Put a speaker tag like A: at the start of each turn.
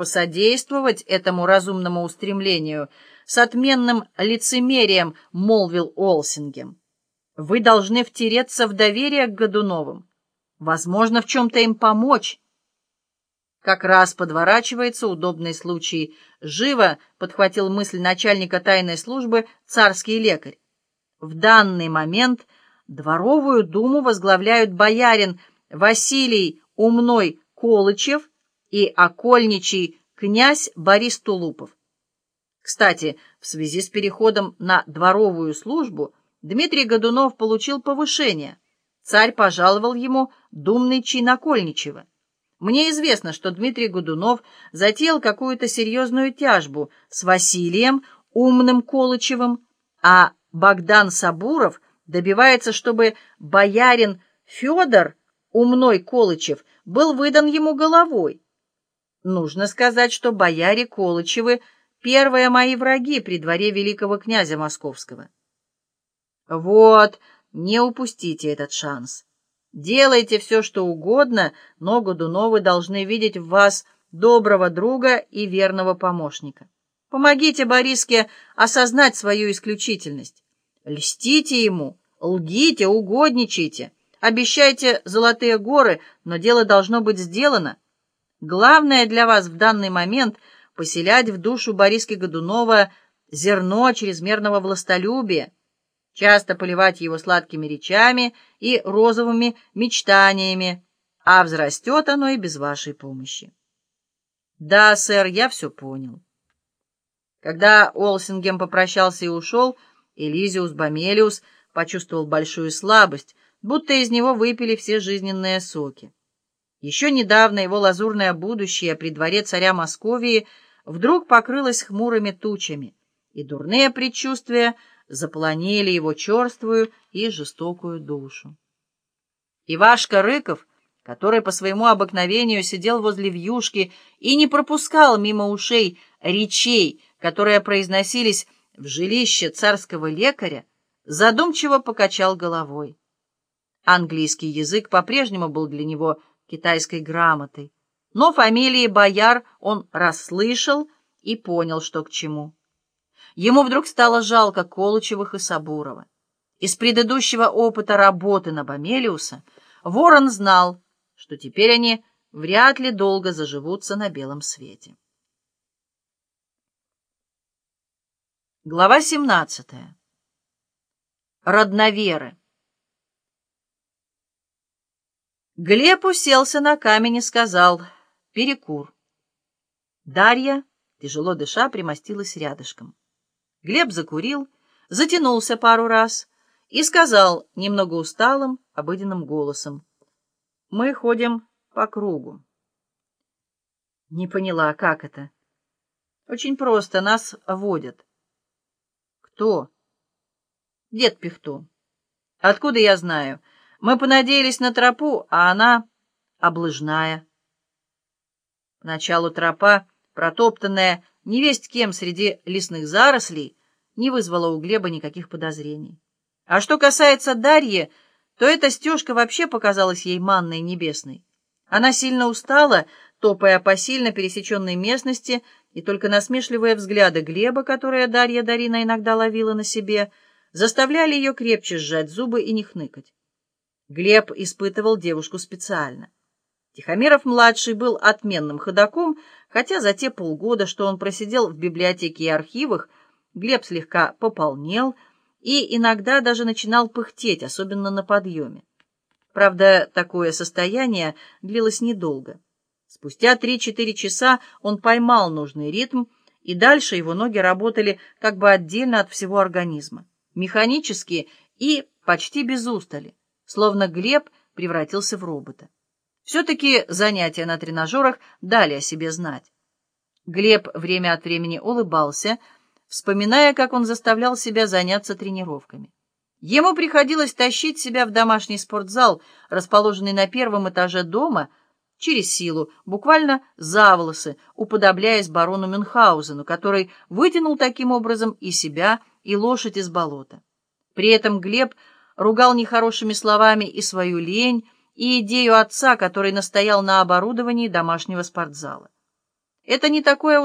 A: посодействовать этому разумному устремлению с отменным лицемерием, молвил Олсингем. Вы должны втереться в доверие к Годуновым. Возможно, в чем-то им помочь. Как раз подворачивается удобный случай. Живо подхватил мысль начальника тайной службы царский лекарь. В данный момент дворовую думу возглавляют боярин Василий Умной Колычев и окольничий князь Борис Тулупов. Кстати, в связи с переходом на дворовую службу Дмитрий Годунов получил повышение. Царь пожаловал ему думный чин окольничего. Мне известно, что Дмитрий Годунов затеял какую-то серьезную тяжбу с Василием, умным Колычевым, а Богдан Сабуров добивается, чтобы боярин Федор, умной Колычев, был выдан ему головой. Нужно сказать, что бояре Колычевы — первые мои враги при дворе великого князя Московского. Вот, не упустите этот шанс. Делайте все, что угодно, но Годуновы должны видеть в вас доброго друга и верного помощника. Помогите Бориске осознать свою исключительность. Льстите ему, лгите, угодничайте, обещайте золотые горы, но дело должно быть сделано. Главное для вас в данный момент — поселять в душу Бориски Годунова зерно чрезмерного властолюбия, часто поливать его сладкими речами и розовыми мечтаниями, а взрастет оно и без вашей помощи. Да, сэр, я все понял. Когда Олсингем попрощался и ушел, Элизиус Бомелиус почувствовал большую слабость, будто из него выпили все жизненные соки. Еще недавно его лазурное будущее при дворе царя Московии вдруг покрылось хмурыми тучами, и дурные предчувствия заполонили его черствую и жестокую душу. Ивашка Рыков, который по своему обыкновению сидел возле вьюшки и не пропускал мимо ушей речей, которые произносились в жилище царского лекаря, задумчиво покачал головой. Английский язык по-прежнему был для него китайской грамотой, но фамилии бояр он расслышал и понял, что к чему. Ему вдруг стало жалко Колычевых и Сабурова. Из предыдущего опыта работы на Бомелиуса Ворон знал, что теперь они вряд ли долго заживутся на белом свете. Глава 17. Родноверы. Глеб уселся на камень и сказал «Перекур». Дарья, тяжело дыша, примостилась рядышком. Глеб закурил, затянулся пару раз и сказал немного усталым, обыденным голосом. «Мы ходим по кругу». Не поняла, как это. Очень просто, нас водят. Кто? Дед Пихто. Откуда я знаю? Мы понадеялись на тропу, а она облыжная. Поначалу тропа, протоптанная невесть кем среди лесных зарослей, не вызвала у Глеба никаких подозрений. А что касается Дарьи, то эта стежка вообще показалась ей манной небесной. Она сильно устала, топая по сильно пересеченной местности, и только насмешливые взгляды Глеба, которые Дарья Дарина иногда ловила на себе, заставляли ее крепче сжать зубы и не хныкать. Глеб испытывал девушку специально. Тихомиров-младший был отменным ходаком, хотя за те полгода, что он просидел в библиотеке и архивах, Глеб слегка пополнел и иногда даже начинал пыхтеть, особенно на подъеме. Правда, такое состояние длилось недолго. Спустя три-четыре часа он поймал нужный ритм, и дальше его ноги работали как бы отдельно от всего организма, механически и почти без устали, словно Глеб превратился в робота. Все-таки занятия на тренажерах дали о себе знать. Глеб время от времени улыбался, вспоминая, как он заставлял себя заняться тренировками. Ему приходилось тащить себя в домашний спортзал, расположенный на первом этаже дома, через силу, буквально за волосы, уподобляясь барону Мюнхгаузену, который вытянул таким образом и себя, и лошадь из болота. При этом Глеб ругал нехорошими словами и свою лень, и идею отца, который настоял на оборудовании домашнего спортзала. Это не такое